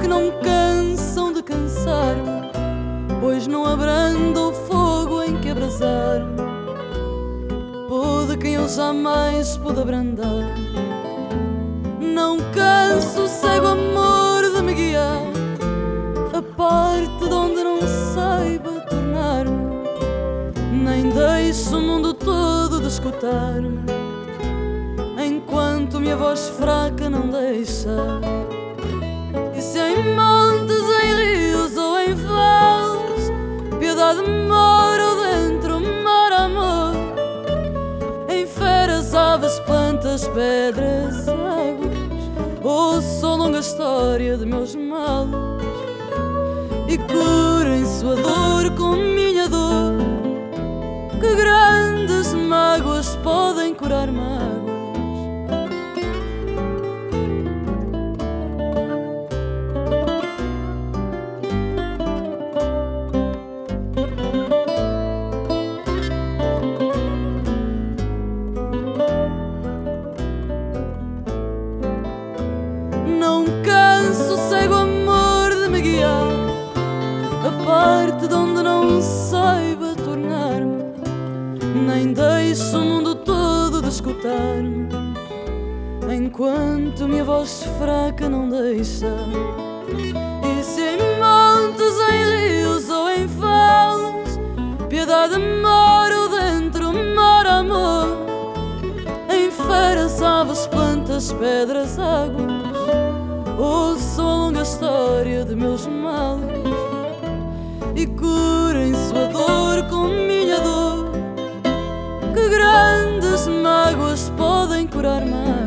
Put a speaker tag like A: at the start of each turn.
A: que não cansam de cansar-me, pois não abranda o fogo em que abrasar. Pude quem eu jamais pude abrandar. Não canso o cego amor de me guiar, a parte de onde não saiba tornar-me, nem deixo o mundo todo de escutar-me, enquanto minha voz fraca não deixa. Aves, plantas, pedras, águas, ouço a longa história de meus males e curem sua dor com minha dor. Que grandes mágoas podem curar mágoas. Escutar-me, enquanto minha voz fraca não deixa. E se em montes, em rios ou em vales, piedade mora dentro, mora amor, em feras, aves, plantas, pedras, águas. Ouço a longa história de meus males grandes